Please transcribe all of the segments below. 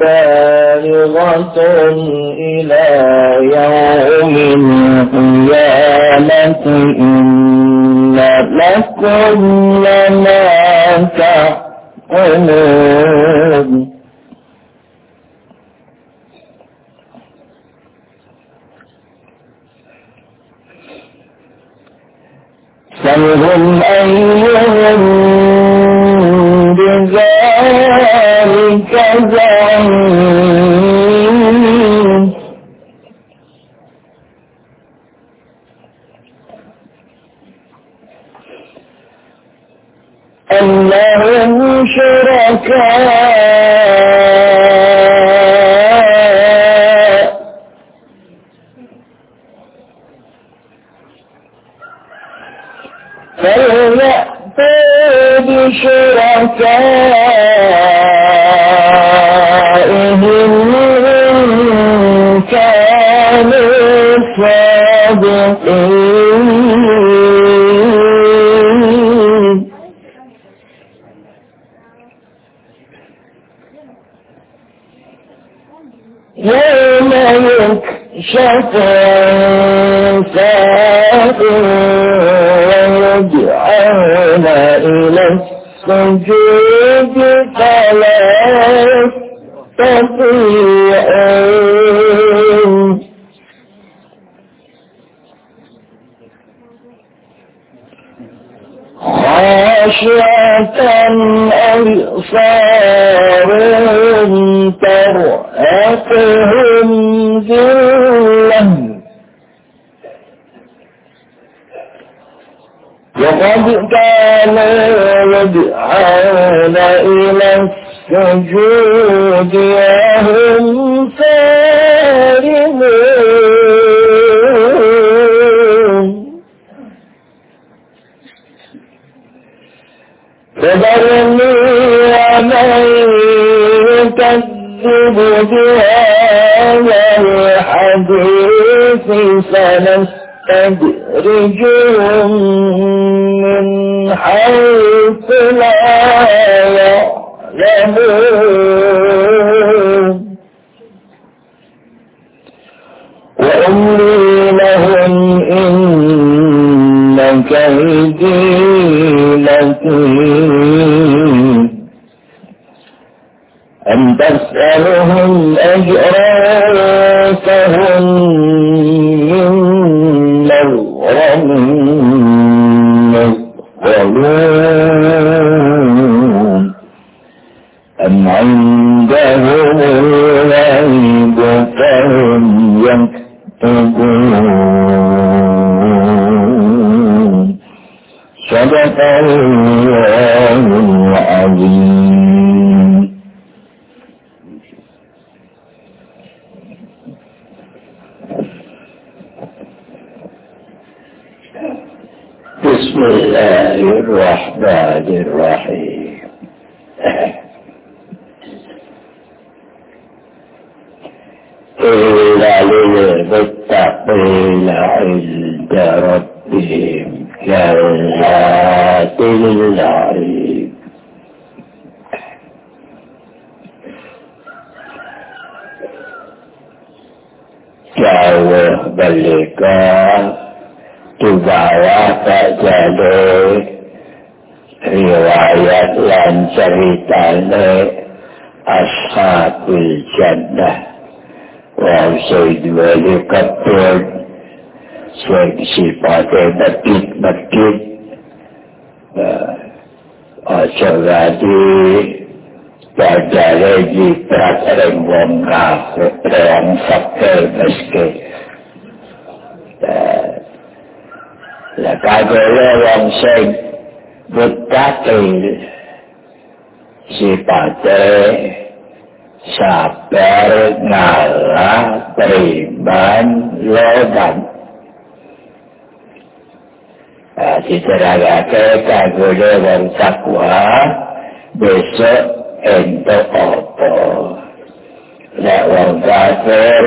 بالغة إلى يوم القيامة إن لكم لما تعقلون سلهم أيهم زعيم أم لهم شركاء ويدعون إلى السجود فلا يستطيعون. أبصارهم ترهقهم ذلة وقد كانوا يدعون إلى السجود وهم سالمون فذرني ومن يكذب بهذا الحديث سنستدرجهم من حيث لا يعلمون. وأملي لهم إن كيدي متين أم تسألهم أجرا aja lagi Padahal jiprat ring wong kafir, wong fakir meski. Lah kagole wong sing mutakil sipate sabar ngalah beriman logan. Diteragake kagole wong takwa besok untuk apa? Nek wong kafir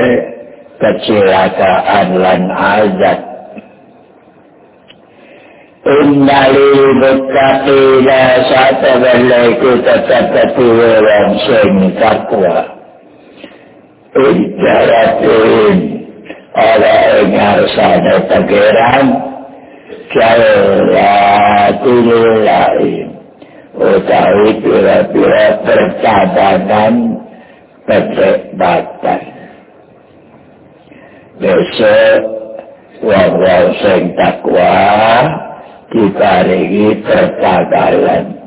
kecelakaan lan azab. Innalil muttaqina satu belaiku tetap ketua wong sing takwa. Ijaratin Oleh ngarsana pangeran Jalatil lain Utawi pira-pira percabangan Petrek Besok Wong-wong sing takwa Diparingi pertagalan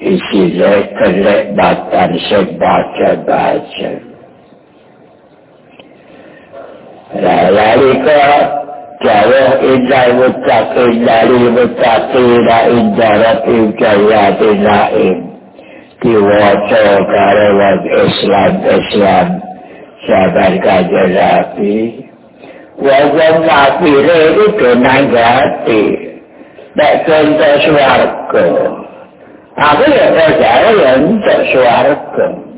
Isinya kenikmatan sing baca-baca Lalika jawah indah mutakin dari mutakin indah rapi jayatin lain. Diwaca karawat Islam Islam sabar kajian rapi. Wawang nabi itu kenang hati. Tak kenta suarga. Aku ya percaya yang untuk suarga.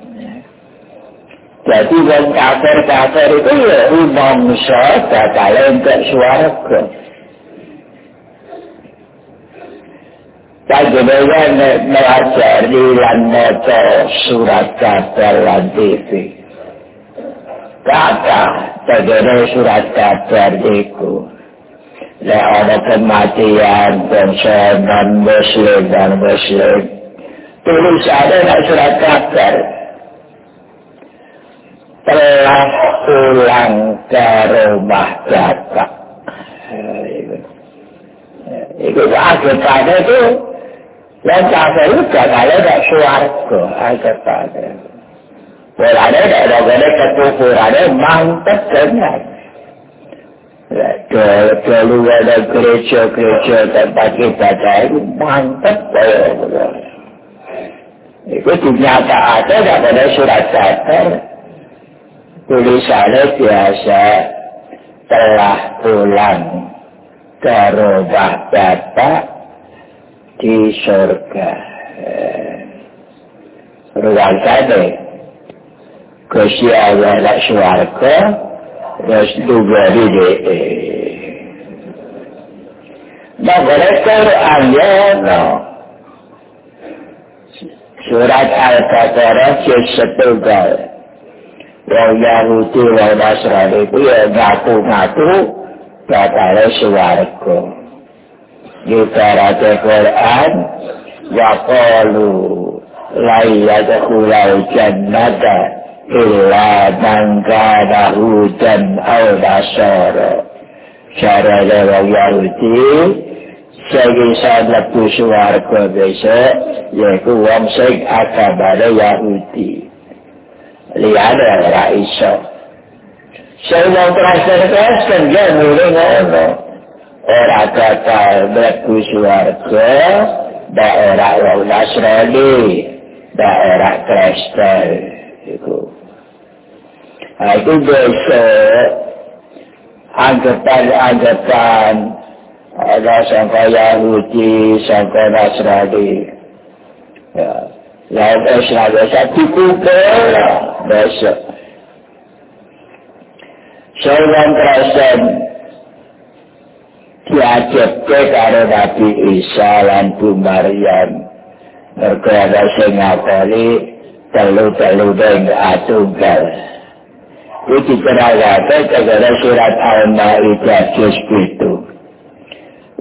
Jadi wong kafir-kafir itu ya umumsa bakal entuk swarga. Panjenengan melajari lan maca surat kabar lan TV. Kata tegene surat kabar iku. Lek ana kematian bangsa non muslim dan muslim. Tulis ada surat kabar. Telah pulang ke rumah bapak. Itu akibatnya itu yang kafir itu gagalnya tidak suarga akibatnya. Polanya tidak ada kekufurannya mantap dengan. Kalau ada gereja-gereja tempat ibadah itu mantap Itu dinyatakan tidak ada surat kabar. Tulisannya biasa telah pulang ke rumah bapak di surga. Ruang Gusti Allah nak suarga, terus juga di DE. Nah, mereka no. Surat Al-Baqarah, sesetunggal. wong Yahudi wong Nasrani itu ya ngaku-ngaku bakalnya suarga. Kita rata Quran, wa qalu lai yadkhulal jannata illa man kana hudan aw nasara. Cara wong Yahudi segi sahabat suarga besok yaitu wong sing agamane Yahudi. Liyane ora iso. Wong transfer kan ya mule ngono. Ora kata mlebu swarga, daerah wong Nasrani, daerah Kristen. Nah, itu besok anggapan-anggapan ada sangka Yahudi, sangka Nasrani. Ya. Lain Islam biasa dikubur besok. Seorang kerasan diajabke karo Nabi Isa lan Bu. Mergo ada sing ngakali telu-telu deng atunggal. Iki kerawate kagara surat Al-Ma'idah juz 7.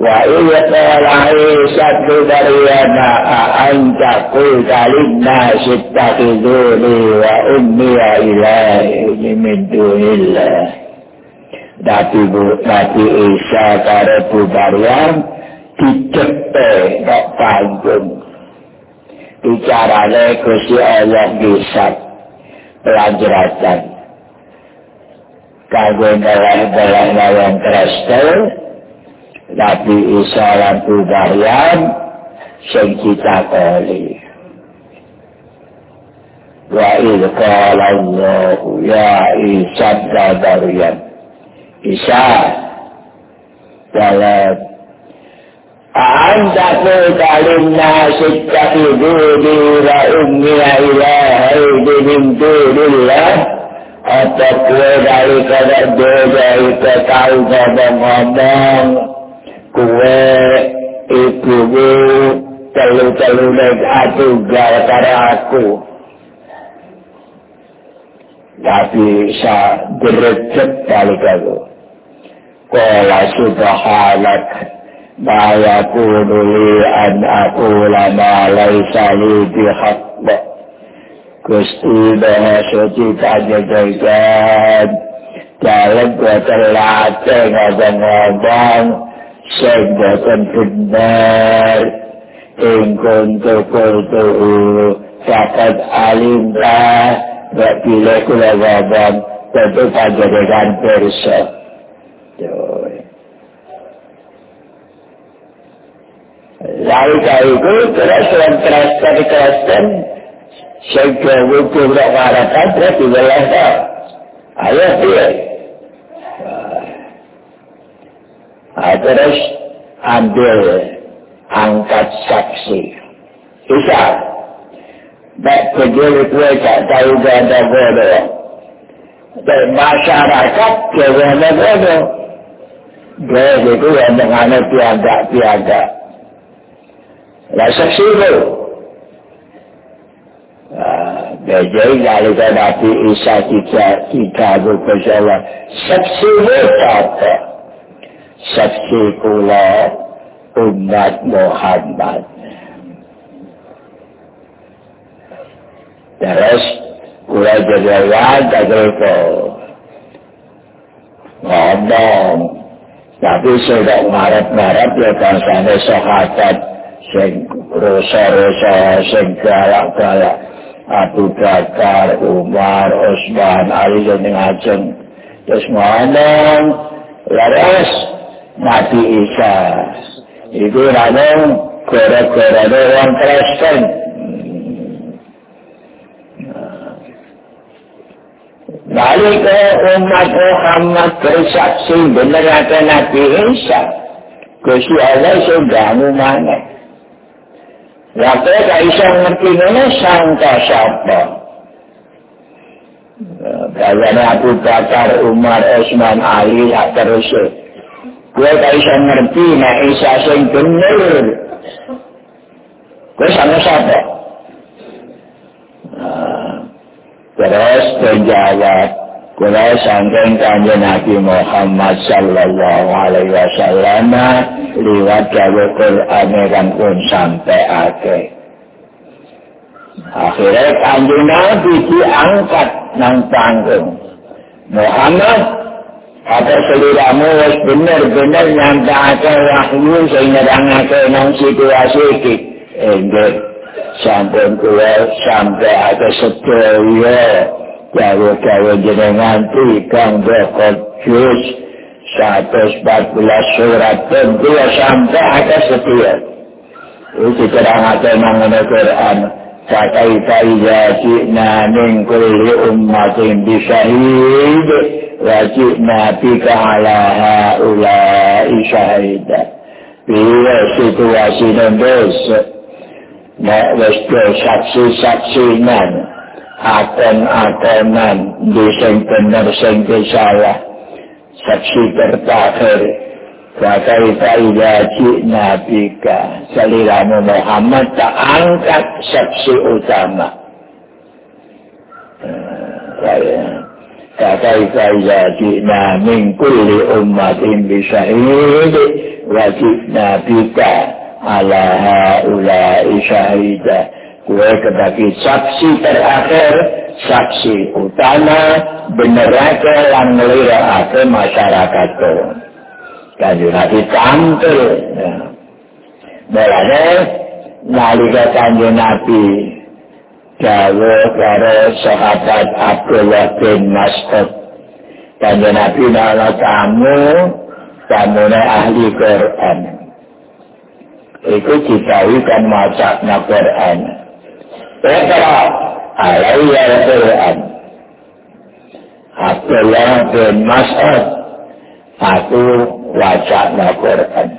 وإذ قال عيسى ابن مريم أأنت قلت للناس اتخذوني وأمي إلهين من دون الله Nabi, Nabi Isa karo Bu Maryam dicepe kok panggung. Bicarane Gusti Allah bisa pelajaran. Kanggo ngeleng-ngeleng yang Kristen, Nabi Isa lan Maryam sing kita kali. Wa idh qala Allah ya Isa dan Maryam. Isa dalam Anta qulta lin-nasi ittakhiduni wa ummi ilahaini min dunillah apa kue dari kau ngomong-ngomong kuwe ibumu telu-telu nek atuh gara karo aku Nabi Isa gerejet balik aku. Kala subhanak ma yakunu li an aqula ma laisa li bihaq. Gusti Maha Suci Panjenengan dalam berterlatih ngomong-ngomong sing boten bener ing kuntu kuntu sakat alimta gak pilih kula ngomong tentu panjenengan perso Lalu kali itu terus dalam Kristen Kristen sehingga wujud tak mengharapkan terus dibelah tak. Ayo dia. Nah, terus ambil angkat saksi. Bisa. Tak kecil itu tak tahu ganda bodoh. Dan masyarakat ganda bodoh. Dia itu yang menganut piaga-piaga. Lah saksi itu. Jadi nalika Nabi Isa kita kita berkata saksi itu apa? Saksi kula umat Muhammad. Terus kula jadian kagilko ngomong. Tapi sudah ngarep-ngarep ya bangsanya sahabat sing rusa-rusa sing galak-galak Abu Bakar, Umar, Osman, Ali dan ngajeng. Terus ngomong, laras Nabi Isa. Itu ngomong gara-gara orang Kristen. Lalu ke umat Muhammad bersaksi benar ada Nabi Isa. Kusi Allah sudah mana. Waktu tak bisa ngerti ini sangka siapa. Kalian Abu Bakar, Umar, Osman, Ali, tak. Gue tak bisa ngerti, nah Isa sing bener. Gue sama siapa? Terus menjawab, kula sangking kanji Nabi Muhammad sallallahu alaihi wasallam liwat jawa Quran kan pun sampai akhir. Akhirnya kanji Nabi diangkat nang panggung. Muhammad, apa seliramu wis bener-bener nyampaikan wahyu sehingga dangakan nang situasi ini. Enggak, sampun kula sampai ada sedaya. Jawa-jawa jenengan tigang bekot jus satu empat belas surat dan dua sampai ada setia. Itu terang ada mengenai Quran Fakaifa iza ji'na min kulli ummatin bisyahid wa ji'na bika ala ha'ulai syahida bila situasi dan dosa Nek wis saksi-saksi nan akon-akonan di sing bener sing salah saksi tertakhir Wakai faida jina bika Saliramu Muhammad tak angkat saksi utama Wakai faida jina min kulli ummatin bisahid Wajibna bika ala haulai syahidah kue kebagi saksi terakhir, saksi utama, benerake lan ngelirake masyarakat itu. Kanji Nabi tampil. Ya. Mulanya, nalika kanji Nabi, Jawa karo sahabat Abdullah bin Mas'ud. Kanji Nabi nala tamu, tamune ahli Quran. Iku ditahui kan macaknya Quran. Petra alaiya Al-Quran. Abdullah bin Mas'ud. Aku wajah Quran.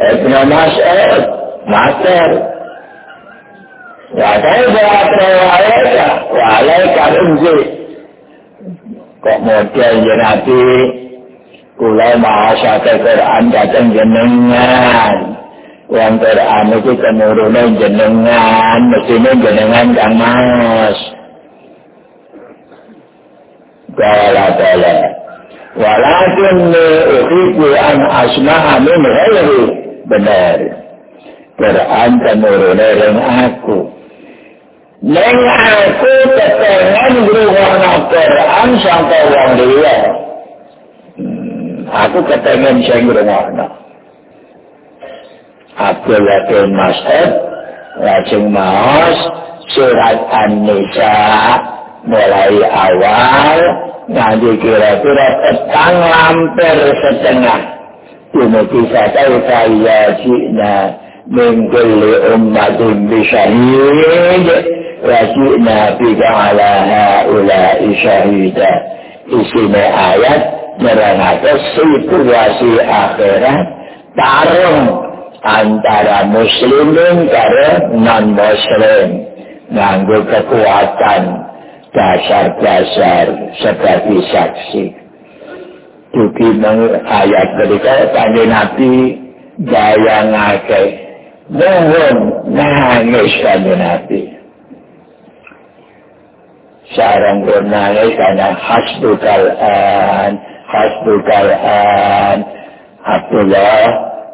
Ibn Mas'ud. Mater. Wadahnya wa'alaika, wa'alaika unzi. Kok model ya Nabi, kulau mahasyata Qur'an datang jenengan. Yang Qur'an itu kemurunan jenengan, mesinnya jenengan kan mas. Bala-bala. Walakin ni uhibu an asma'a min hayri. Benar. Qur'an kemurunan aku. Neng aku kepengen ngrungokno Quran sampe wong. Hmm, aku kepengen sing ngrungokno. Abdul Yakin Mas'ud lajeng maos surat An-Nisa mulai awal nanti kira-kira petang lampir setengah Dumuti sata ukaya jina mingkuli ummatin bisyahid jina bika ala haulai syahida. Isine ayat nerangake situasi akhirat tarung antara muslimin karo non muslim nganggo kekuatan dasar-dasar sebagai saksi. Duki ayat berikut tanya Nabi bayangake mohon nangis tanya Nabi sarang nangis karena hasbukal an hasbukal an Abdullah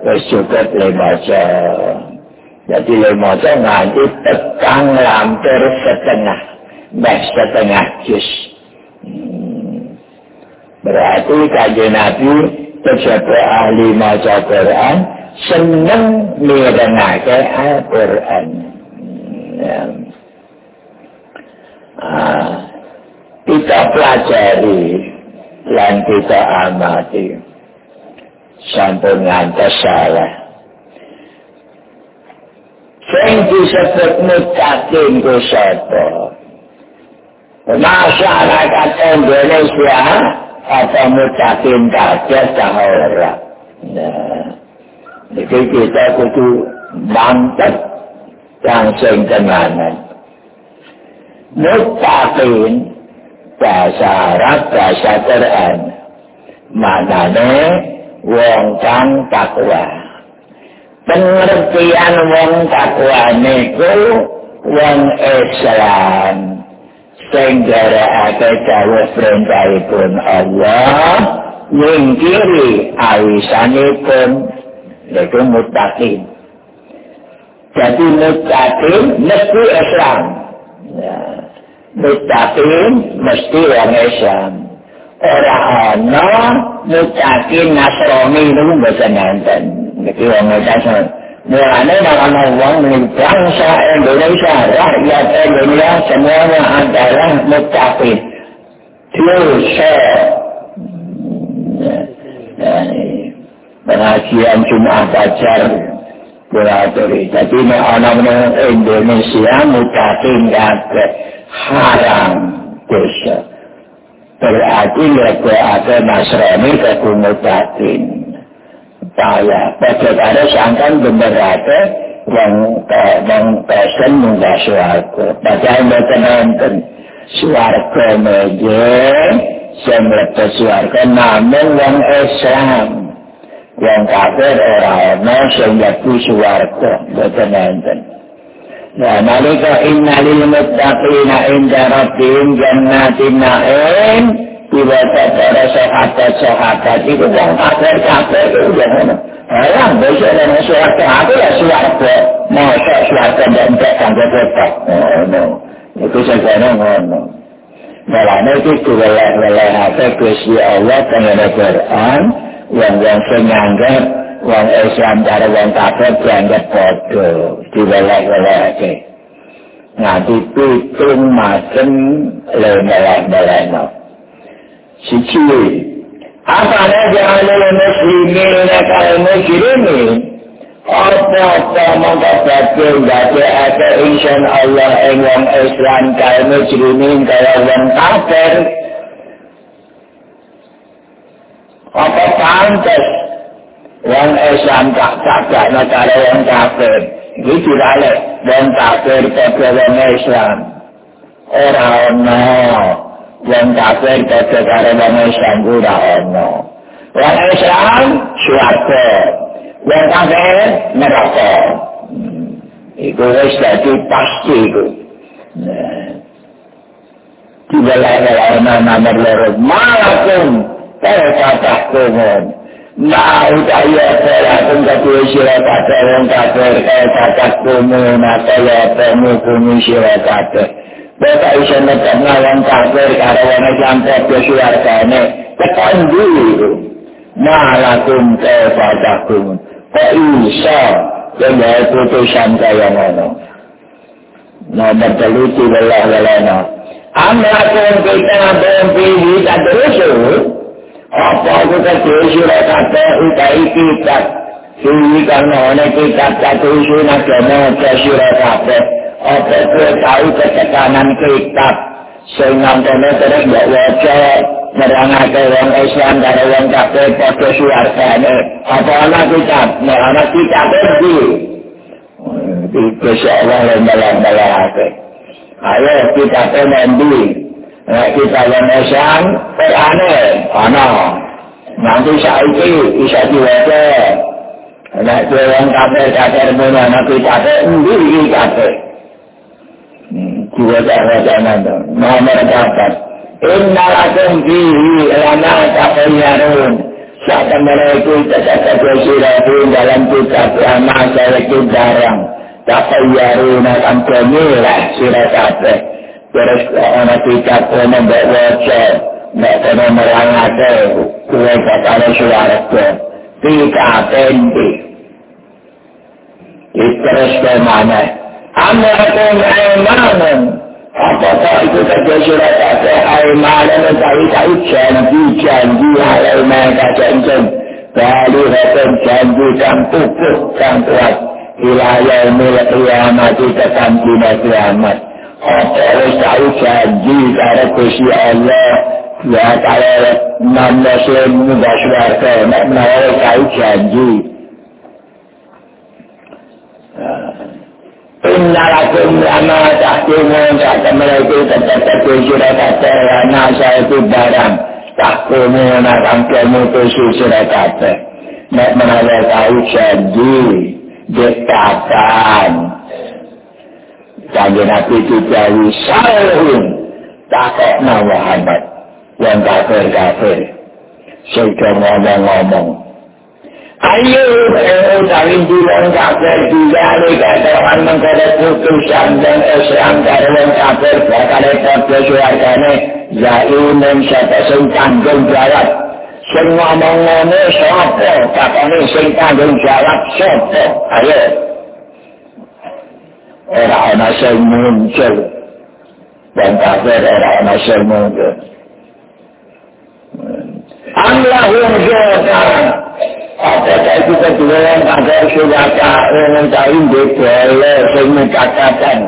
wis cukup le maca. Jadi le maca nganti petang lampir setengah. Mek setengah jus. Hmm. Berarti kaji Nabi terjadi ahli maca Quran seneng mirengake Al-Quran. Hmm. Kita pelajari dan kita amati. sampun ngantos salah. Sing disebut mutakin ku sapa? Masyarakat Indonesia apa mutakin kabeh ta ora? Nah, iki kita kudu mantep yang sing tenanan. Mutakin bahasa Arab, bahasa Quran. Manane wong kang takwa. Pengertian wong takwa niku wong Islam sing garakake dawuh perintahipun Allah nyingkiri awisanipun niku mutakin. Jadi mutakin mesti Islam. Ya. Mutakin mesti wong Islam. ora ana mutakin nasrani niku mboten nenten iki wong dasar Mulanya nama uang milik bangsa Indonesia, rakyat Indonesia semuanya adalah mutakin. Dosa. Pengajian Jumat Fajar Kuratori. Jadi ini orang-orang Indonesia mutakin haram dosa. berarti lego ada nasrani kekumudatin saya pada pada sangkan bener ada yang yang pesen munggah suarga pada yang nonton. Suarga meje yang lepas suarga namun yang Islam. Yang kafir orang-orang yang lepas suarga betul nonton Nah, nalika inna lil muttaqina inda rabbihim jannatin na'im. Tiba pada sahabat-sahabat itu yang kafir-kafir itu jangan Alam besok dan suarga apa ya suarga Masa suarga dan tak sampai tetap Itu sebenarnya ngono. Malah itu diweleh-weleh apa Kusi Allah dengan Al-Quran Yang-yang senyanggap wong Islam karo wong kafir dianggap padha diwelek-weleke nganti pitung macem lemelek-melekno siji apa aja adalah muslimin kalau muslimin apa-apa mongko batil batil ada insan Allah yang wong Islam kalau muslimin kalau wong kafir? Apa pantas wong Islam tak cacak negara wong kafir. Iki dibalik, wong kafir pada wong Islam. Ora ono. Wong kafir pada karo wong Islam ora ono. Wong Islam suwarga. Wong kafir neraka. Iku wis dadi pasti iku. dibelah-belah nomor loro malakum kaya kata kumon mau kaya pelakum kedua sirah kata wong kafir kaya kata kumon kaya pemukumi sirah kata Bapak bisa nekat ngawang kafir karo wong Islam kaya suargane tekan dulu malakum kaya kata kumon kok bisa yang putusan kaya ngono. Nomor teliti belah-belah Amrakum kita Apa aku dosa lah kata utai kita. Sini karena ada kita tak dosa nak kena dosa lah kata. Apa aku tahu ketekanan kita. Sehingga kena terus tak wajah. Merangkai orang Islam dan orang kafir pada suarganya. Apa anak kita? Anak kita pergi. Itu seolah yang dalam-dalam ayo kita penendi nah, kita lemesan perane ana. Nanti saiki bisa diwaca nek dewan kafe kafe muna nanti iki kafe diwaca waca nando nomor dapat. Inna lakum fihi lana tafayarun Saat mereka tetap bersiratun dalam kitab Lama saya barang tafayaruna kan kemila sira kabeh terus ana kitab ana mbok waca nek ana merangate kuwe bakal suwarga tika pendi terus ke mana amrakum aimanan apakah itu saja surat kata aimanan dari dari janji janji halal mereka janji Bali janji dan pupuk dan kuat. Ila yaumil qiyamati ketanjina kiamat wis tau janji karo Gusti Allah ya kalau non muslim muda swarga nek menawa tau janji Inna lakum lama tahkimun Kata mereka tetap surat kata Lana saya itu barang. Tahkimun akan kemutusi surat kata Nek menawa tau janji dekatan. Kanji Nabi dijawi salun takut Muhammad yang kafir-kafir. Sudah ngomong-ngomong. Ayo, eh, dari bilang kafir dijali katakan mengkada putusan dan Islam dari orang kafir bakal ikut kesuarganya. Zainun siapa sing tanggung jawab sing ngomong ngene sapa katane sing tanggung jawab sapa ayo ora ana sing muncul dan kafir ora ana sing muncul Allahum jota Apakah itu kedua yang ada suaka yang tahu boleh sing mengatakan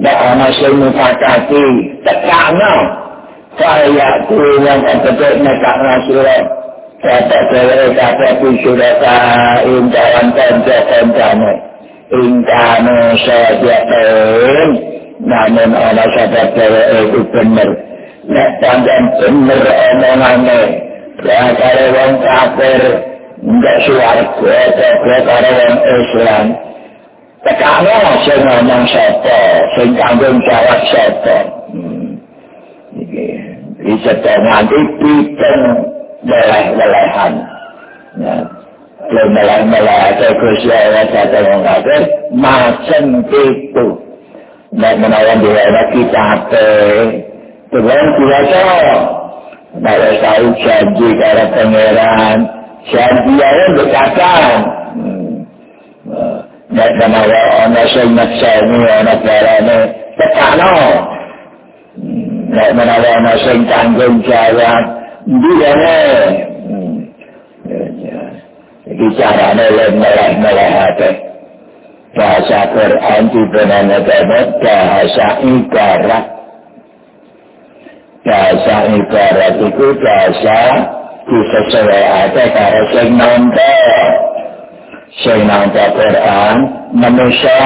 Tidak ada sing mengatakan Tekanan kaya kuliah yang betul nekak nasirah kata dewe kata kusurah kain dalam tenja ingkano sejahteraan namun Allah sadar dewe itu benar nek panjang benar omongannya ya kalau orang kafir enggak suarga atau kalau orang Islam. Tekano sing ngomong sopo sing tanggung jawab sopo bisa nanti pitung meleh-melehan. Ya. Meleh-meleh atau kusyawat atau orang kafir, macam itu. Dan menawan di daerah kita apa? Tuhan biasa. Kalau tahu janji kalau pangeran, janji yang berkatakan. Dan menawan orang maksa ini, orang barangnya, tekanan. nek menawa ana sing tanggung jawab ndiyane iki carane lan meleh-meleh ate bahasa Quran di dapat bahasa ibarat. Bahasa ibarat itu bahasa disesuaikan karo sing nonton. Sing nonton Quran manusia.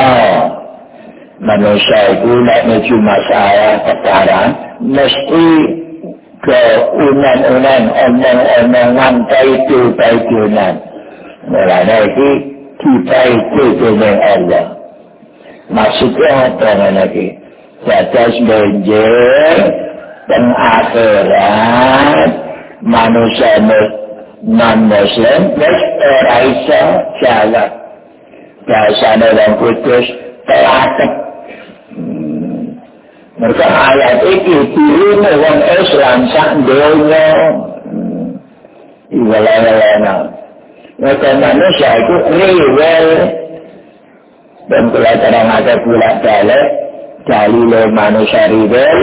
Manusia itu nek menuju masalah sekarang mesti ke unan-unan omong-omongan baidu-baidunan mulanya itu kita itu dengan Allah. Maksudnya apa lagi Batas banjir dan akhirat manusia non muslim ora iso jalan. Biasanya orang kudus telatek hmm. mereka ayat ini diri orang Islam sak dunia. Iwala-wala Wajah manusia itu riwel. Dan kalau terang ada bulat balik, dalil manusia riwel,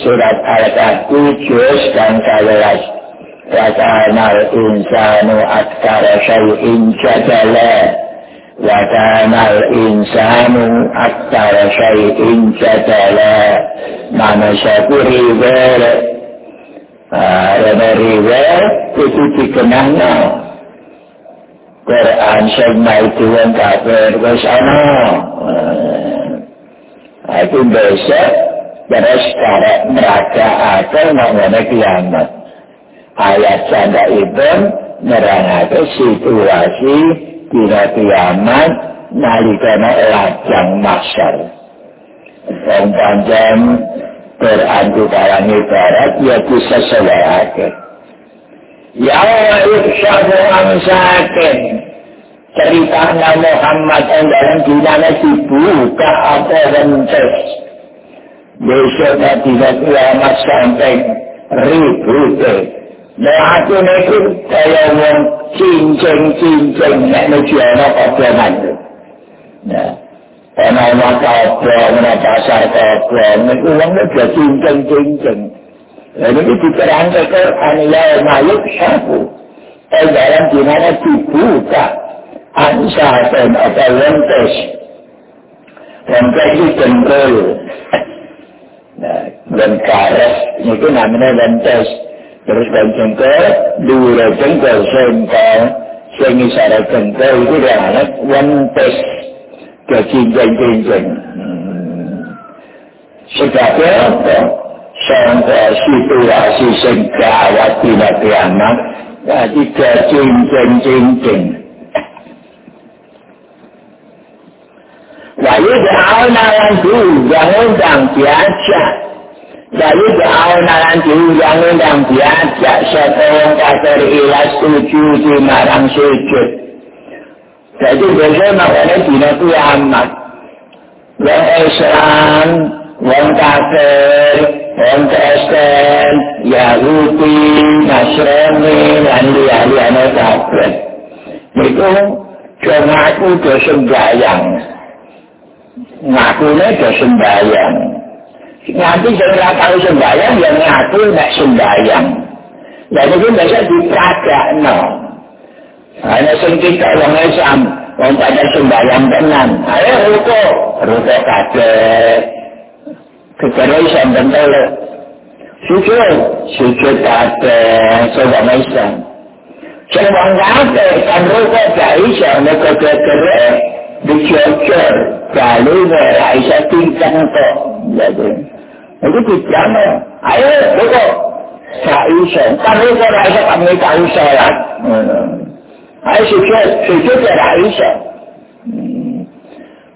surat Al-Kahfi, Juz, dan Kalilas. Wakana insanu akkara syai'in jadala. Wakana insanu akkara syai'in jadala. Manusia itu riwel. Uh, ah, Rana riwel itu dikenangnya. Quran sama itu yang kafir ke sana itu besok terus cara mereka akan mengenai kiamat. Ayat canda itu nerangake situasi dina kiamat nalikana lajang masyar wong panjang berantu kalang ibarat ya bisa selewake ya Allah ikhsamu amsakin cerita Muhammad yang dalam dinanya dibuka apa rentes besok tidak kiamat sampai ribut Nah, aku itu kaya wong cincin-cincin nek nuju ana kodonan. Nah, ana ana kodong, ana pasar kodong, itu wong itu cincin-cincin. Jadi ini diterangkan ke aniyah mayuk syafu. Eh, dalam dimana dibuka ansaten atau lentes. Lentes itu jengkol. Nah, lengkares, itu namanya lentes. terus dan jengkol dua jengkol sengkol sing isara jengkol itu dia anak wentes ke cincin cincin sebabnya apa sampai situasi sing gawat tidak kiamat jadi ke cincin cincin Lalu jauh yang dulu, yang undang diajak Jadi jauh nalan diundang-undang diajak sepuluh kafir ilas tujuh di marang sujud. Jadi biasanya makanya dina kiamat. Yang Islam, yang kafir, Kristen, Yahudi, Nasrani, dan lihat-lihatnya kafir. Itu ngaku ke sembahyang. Ngakunya ke sembahyang. Nanti jangan tahu sembahyang, yang ngaku nak sembahyang. Dan itu biasa diperagak, no. Hanya sengkit orang Islam, orang pada sembahyang tenan. Ayo ruko, ruko 佢就喺上边度咧。小猪，小猪打嘅坐在位上，上黄牙嘅看到个仔上那个个个咧，你小猪家里嘅系想变更多，有啲我都别讲啦，哎呀，嗰个仔上，但系个仔上系咪仔上啊？嗯，哎，小猪，小猪嘅仔上。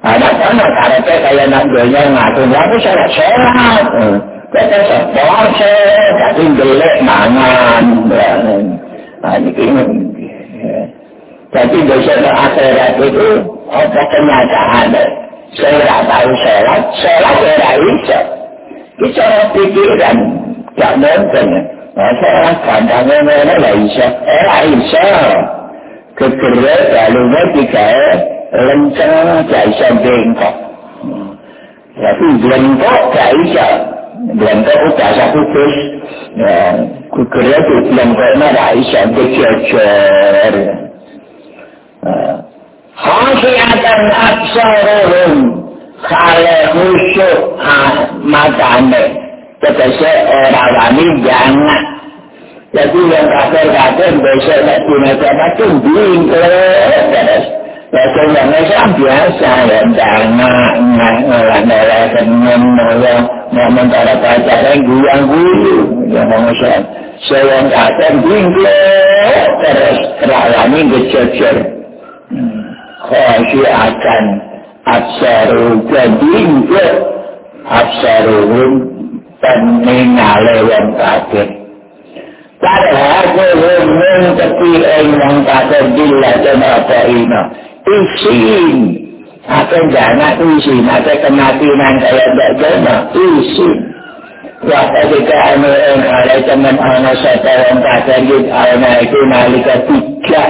dicocor. Kalau mereka bisa tingkang kok. Jadi, Itu dijana. Ayo, buku. Sa'isa. Kan itu rasa kami tahu sholat. Ayo, sujud. Sujud ya Raisa. Ya, sujud dan Esa. Mereka biasa ruko. Kan sujud, biasa sujud. Oke. Lalu jauh nalantikan Sapa wong kafir ila sujud di marang sujud tuji Fala yastati'una yang orang bisa sujud siapa orang kafir ya bisa supaya panjang lah tahu sholat anak-anak karena kayak nanggulnya ngaku ngaku sholat sholat kata sepose tapi gelek mangan nah ini jadi besok akhirat itu apa kenyataan saya tahu sholat sholat ya bisa bicara lencang gak bisa bengkok tapi bengkok gak bisa bengkok udah satu terus kegerak itu bengkoknya gak bisa kejajar Khasiatan aksaruhum kale khusyuk matane tegese ora wani jangan Jadi yang kafir-kafir besok tak punya macam-macam bingkret terus. Lepas yang Islam biasa ya, jangan ngolah-ngolah senang, ngolah ngomong cara pacaran guyang-guyu yang Islam. So yang kafir bingkret terus ralani kecocer. Khasi akan absaru bingkret absaruhum peningale yang kafir. Padahal kowe ngerti ing wong kafir dillah dan apa ino. Isin. Apa jana isin, apa kematian kaya tidak jana isin. Wah, ketika anu ing ada teman ana satu wong kafir di ana itu nalika tiga.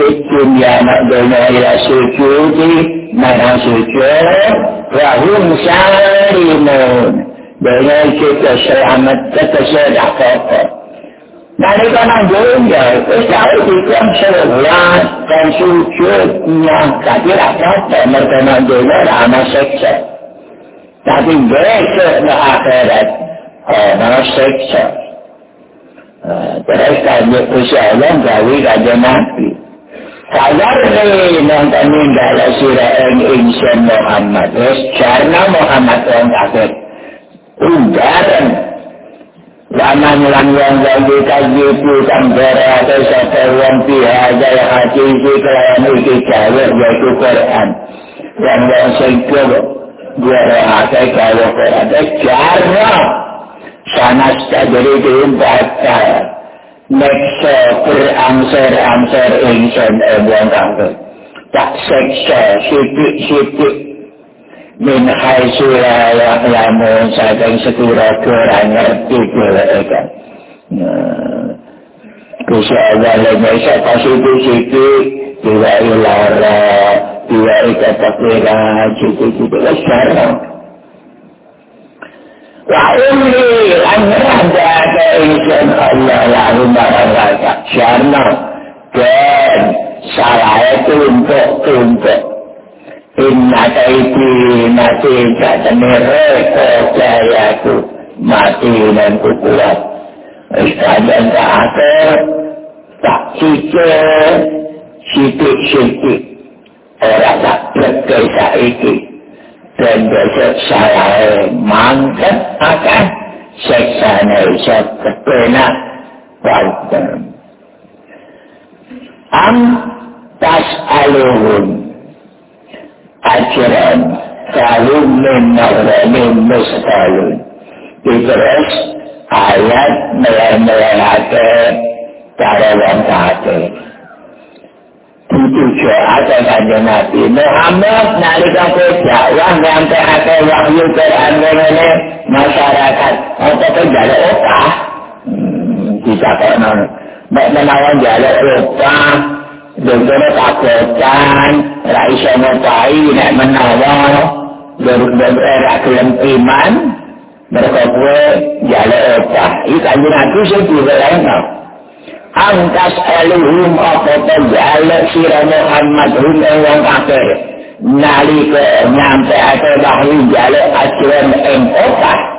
Ikin ya anak dunia ila sujudi, mana sujud, wahum syarimun. Dengan kita selamat, kita sudah kokoh. Nalika nang dunia, wis tau dikon sholat dan sujud yang tadi apa mereka nang dunia ana seksa. Tapi besok na akhirat ana seksa. Terus kaya usahawan gawi kaya nabi. Kadar ni nonton ninggala surah yang insan Muhammad. Terus karena Muhammad orang kafir. Undaran Zaman lang yang lagi kaji putan kera atau satu wong pihaja yang hati isi kelayan iki jawab yaitu Quran. Yang yang sengkir dia rehati kaya Quran. Karena sana jadi dibaca. Nekso berangsur-angsur insan ebuang kangkut. Tak seksa, sidik-sidik min haitsu la ya'lamun saking sekira ora ngerti dheweke Gusti Allah lan isa kasitu siki diwai lara diwai katapira cukup cukup sekarang Wa umri lan rada ke insan Allah lalu barang rasa syarna dan salah itu untuk untuk Inna kaiti mati katanya reko jayaku mati dan kukuat. Sekadang tak ada tak cike sidik-sidik. Orang tak berkei saiki. Dan besok saya mangkat akan seksana isap kepenak pada am ajaran kalun menawalin mustalun. Terus ayat melayang-melayangake cara yang kate. Itu ada kanjeng Nabi Muhammad nalika dakwah nyampe ake wahyu Quran ini masyarakat itu jalur opah hmm, bisa kok nek menawan jalur opah Dukune kabotan, ra iso ngopai nek menawa dulu era kelem iman, mereka kue jale opah. Iki kanjeng aku sing diwelehno. Angkas eluhum apa to jale sira Muhammad hum wong kafir. Nalika nyampe ate wahyu jale ajaran ing opah.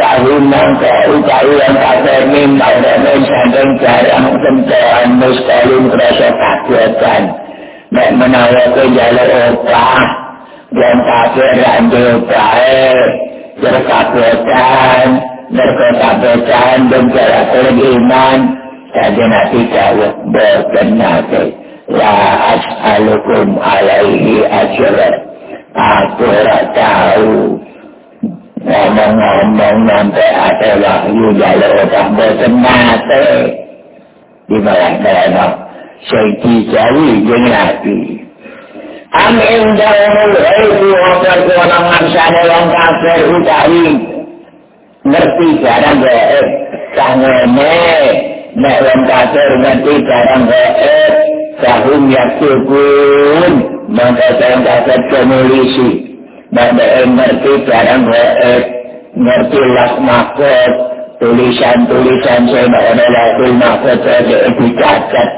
Sahumang kau yang kata mimbau dan mencantum jarang sentuhan muskalin rasa kakuatan. Nek menawa ke jalan opah, dan kafir randu baik, berkakuatan, berkakuatan, dan jalan iman, saja nanti jawab berkenati. La as'alukum alaihi ajarat. Aku tahu ngomong-ngomong nanti ada wahyu jalur tambah semate di bawah-bawah Saiki jawi jeng nabi Amin daunul haifu Wakar kewenangan sana yang kafir utawi Ngerti jarang gaib Sangene Nek yang kafir ngerti jarang gaib Sahum yakubun Maka yang kafir kemulisi Bada yang ngerti barang gaib, ngerti las makot, tulisan-tulisan saya nak ada lagu makot saya itu cacat.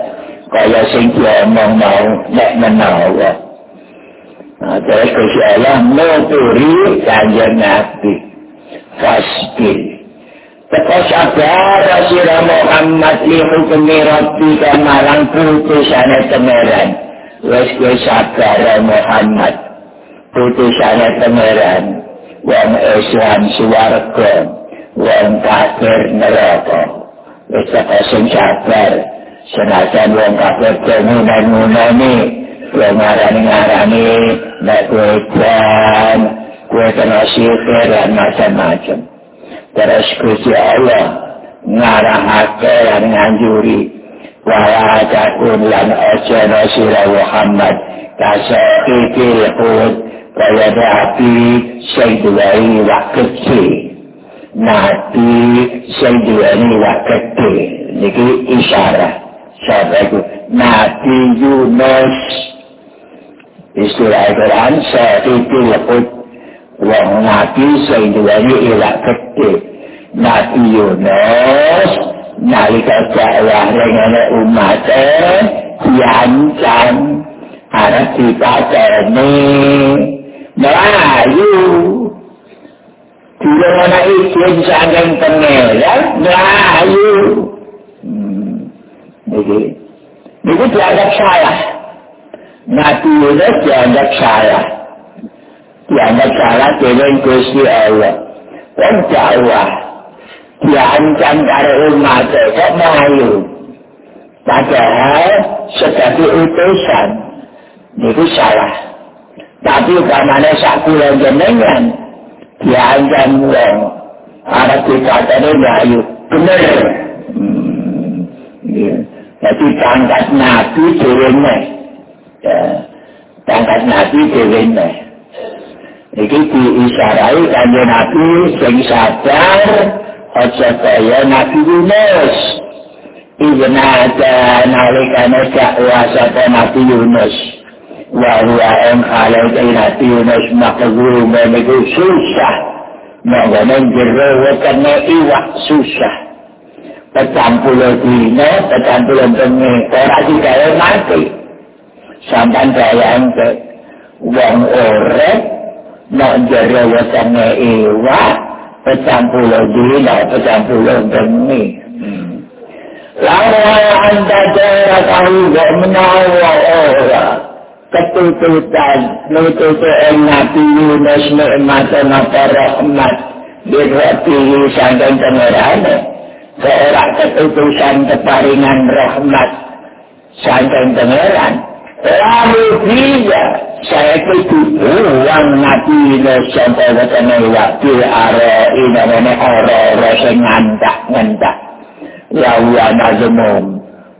Kaya sing diomong mau, nek menawa. Nah, terus Gusti Allah nuturi kanjeng Nabi. Fasbil. Teko sabar sira Muhammad li hukmi rabbi marang putusane temeran. Wes kowe sabar Muhammad. Putusane temeran. Wong Islam suwarga, wong kafir neraka. Wes teko sing sabar. Senajan wong kafir temunan-munani, wong ngarani-ngarani, nek kowe jan, kowe kena sihir dan macam-macam. terus Gusti Allah ngarahake lan nganjuri wala takun lan aja nasira Muhammad kasih ikil hud kaya api sing duweni wakti nabi sing duweni wakti niki isyarat sahabatku nabi Yunus. Istilah Quran saya ikil hud wong nabi sing duweni gede nabi Yunus nalika dakwah ning umat diancam. Arep dipateni melayu Tidak mana izin sangking pengelan, melayu. Hmm. Ini, ini dianggap salah. Nabi Yunus dianggap salah. dianggap salah dengan Gusti Allah. Dan dakwah diancam karo umat kok malu. Padahal sebagai utusan itu salah. Tapi karena sakulah jenengan diancam wong para kita tadi malu benar. Hmm. Jadi tangkat nabi. Ya. Tangkat nabi diweneh. Iki diisyarai kanjeng Nabi sing sadar aja kaya Nabi Yunus. Ibn ada nalikane dakwah sapa Nabi Yunus. Huwa en khalai Nabi Yunus makhluk meniku susah. Nggone jero wetene iwak susah. Petang puluh dino, petang puluh bengi, ora digawe mati. Sampai bayang ke wong orek nak jaga wetenge ewa petang puluh dina petang puluh bengi lawa anda jaya tahu gak menawa ketututan nututu en nabi Yunus nikmatan apa rahmat dirwati sangkan temerane seorang ketutusan keparingan rahmat. Sangkan temerane Lalu dia saya itu uang nabi ini sampai ke tengah waktu arah ini namanya orang rasa ngantak ngantak. Lalu anak zemum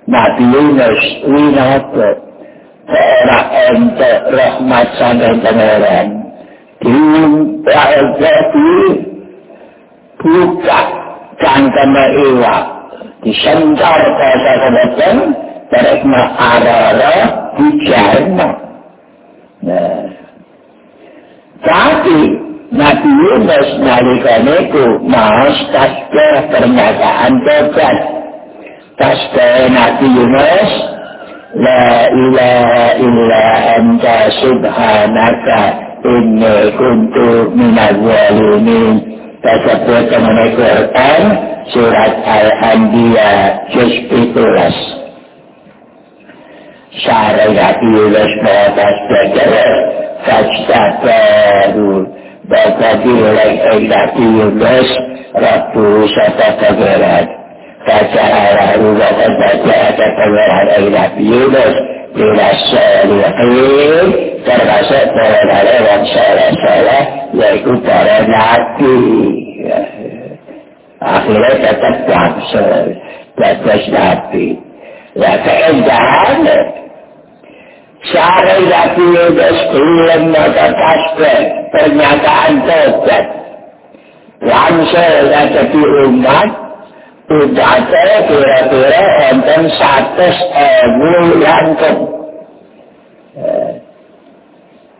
nabi Yunus winata seorang ente rahmat sampai pengeran. Dimpa jadi buka cangkeme iwak disentar ke saya Terus arara bicara. Nah. Tapi Nabi Yunus nalikan itu maus tasga pernyataan tobat. Tasga Nabi Yunus La ilaha illa anta subhanaka inni kuntu minal walimin. Tersebut mengenai Quran surat Al-Anbiya juz 17. syariat Yunus batas belajar kasta baru batas ilai ilat Yunus Rabu Sata Kagerat kaca arah rumah baca ada pengeran ilat Yunus Bila salihin termasuk para orang salah-salah yaitu para nabi akhirnya tetap bangsa batas nabi ya keindahan Syarah Nabi Yunus belum menetapkan pernyataan tobat. Langsung jadi umat, udah kira-kira enten satu ewu langkung.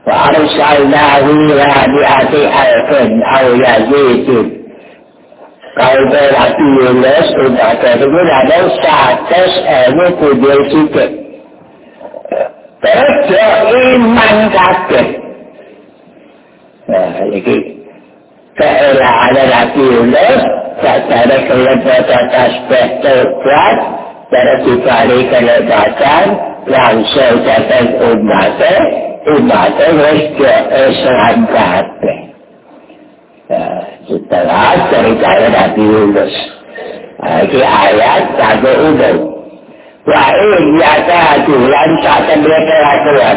Farsalnahu ila bi'ati alfin au yazidin. Kalau Nabi Yunus udah kira-kira ada satu ewu kudil sikit. Beda iman kabeh. Nah, iki keelaan rapi ulus secara kelembagaan aspek terkuat secara dibalik kelembagaan langsung datang umatnya. Umatnya harus Islam kabeh setelah cerita Nabi Yunus. Ini ayat kagak umum. Wa'in yakadu lan saten mereka lakukan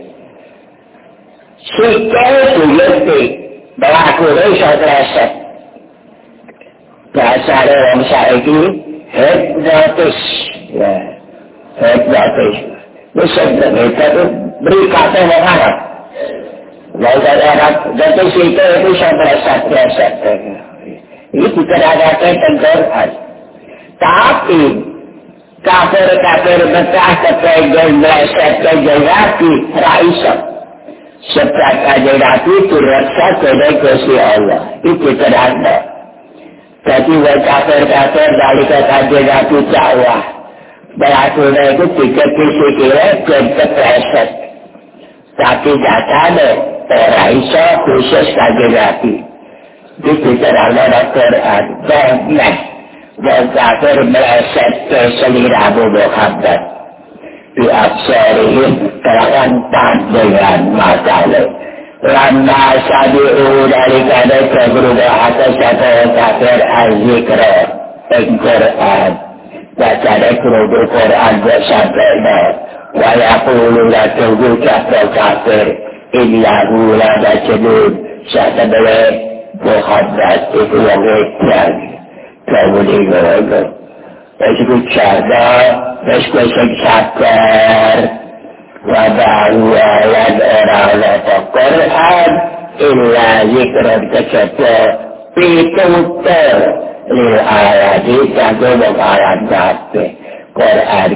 sikil buyuti berlaku risa treset bahasa orang saiki hypnotis ya hypnotis itu sebenarnya itu berikatnya wong Arab wong Arab jadi sikil itu treset-treset ini bukan ada ketentuan tapi kafir-kafir betah kepengen meleset kepengen rapi raisa sebab Setelah kader itu reksa kodai kursi Allah. Itu terhadap. Jadi wa kafir-kafir dalika kader api cakwah. Beraturnya itu tiga kursi kira kerja preset. Tapi datanya orang iso khusus kader api. Itu terhadap Al-Quran. Dan nah, wa kafir meleset terselirah bubuk habdat. Di absarihim terangkat dengan masalah lama sabi'u dari kada keberubah atas satu kafir al-zikra al-Quran baca dari kerubah Quran bersampai wa yaqulu la tunggu kafir kafir bacadun satu boleh Muhammad itu yang ikhlas Kemudian itu, Resiko jaga, resiko sing sabar, wabahu ayat orang-orang Quran, illa zikran kejaba, pitutur, lil ayat di kagum ayat kabeh. Quran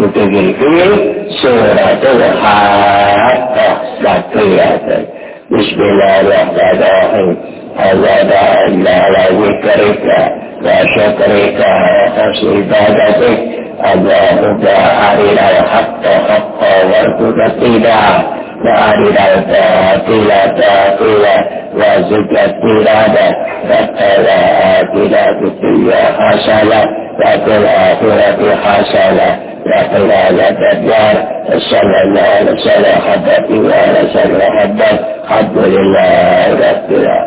وتجري سورة الحاقة سقية بسم الله الرحمن الرحيم لا إنا على ذكرك وشكرك وحسن عبادتك اللهم أرنا الحق حقا وارزقنا اتباعه وأرنا الباطل باطلا وارزقنا اجتنابه ربنا آتنا في الدنيا حسنة وفي الآخرة حسنة لكن هذا الدجال صلى الله عليه وسلم حبتي وعلى سلم حبت الحمد لله رب العالمين